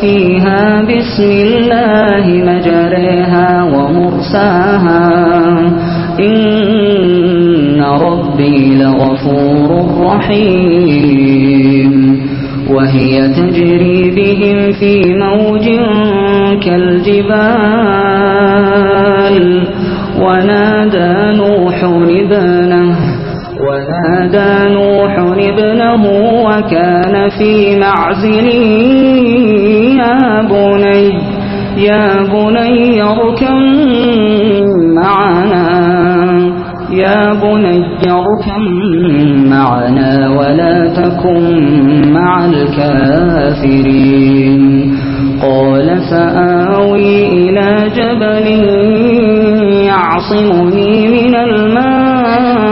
فيها بسم الله مجريها ومرساها. إن ربي لغفور رحيم. وهي تجري بهم في موج كالجبال. ونادى نوح ابنه ونادى نوح ابنه وكان في معزل. يا بني يا بني اركم معنا. يا بني اركم معنا ولا تكن مع الكافرين. قال سآوي إلى جبل يعصمني من الماء.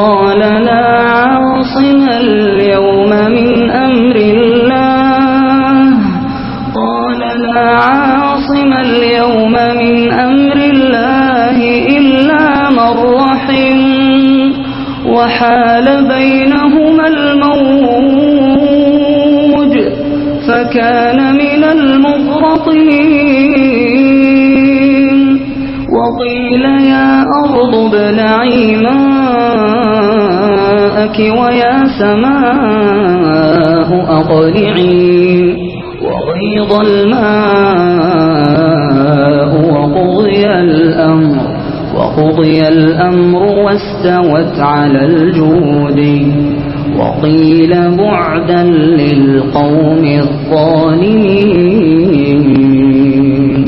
قال لا عاصم اليوم من أمر الله. قال لا عاصم اليوم من أمر الله إلا من رحم. وحال بينهما الموج فكان من المغرطين وقيل يا أرض بلعي ماء الفلك ويا سماء أقلعي وغيظ الماء وقضي الأمر وقضي الأمر واستوت على الجود وقيل بعدا للقوم الظالمين